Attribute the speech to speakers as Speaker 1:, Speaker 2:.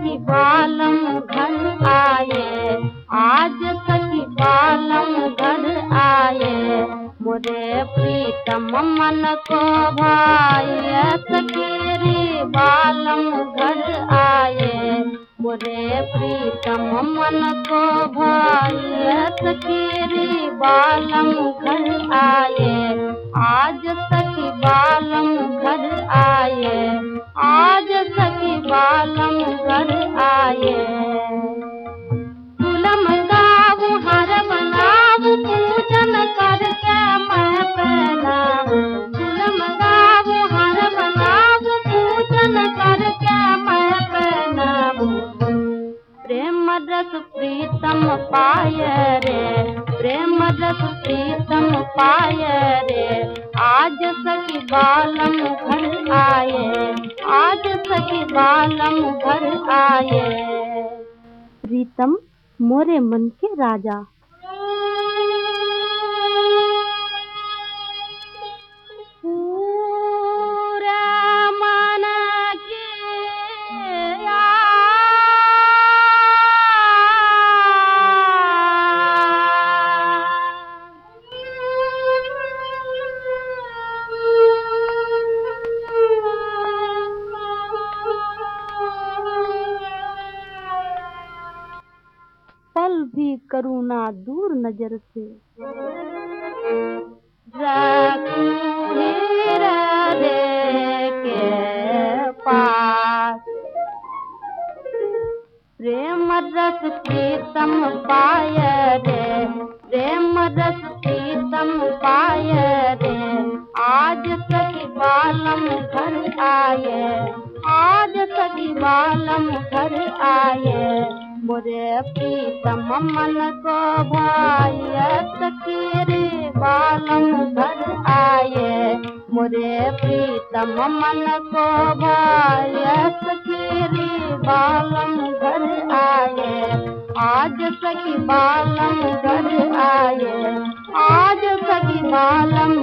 Speaker 1: सखी बालम घर आए। आज सखी बालम घर आए। मुरे प्रीतम मन को भाई सखी बालम घर आए। मुरे प्रीतम मन को भाई सखी बालम घर आए। आज तक रस प्रीतम पाय रे प्रेम रस प्रीतम पाय रे। आज सखी बालम घर आए। आज सखी बालम घर आए। प्रीतम मोरे मन के राजा। भी करुणा दूर नज़र से। के पास। प्रेम रस प्रीतम पाय रे प्रेम रस प्रीतम पाय रे आज सखी बालम घर आए, आज सखी बालम घर आए। मोरे प्रीतम मन को भाई सखी रे बालम घर आए। मोरे प्रीतम मन को भाई सखी रे बालम घर आए। आज सखी बालम घर आए। आज सखी बालम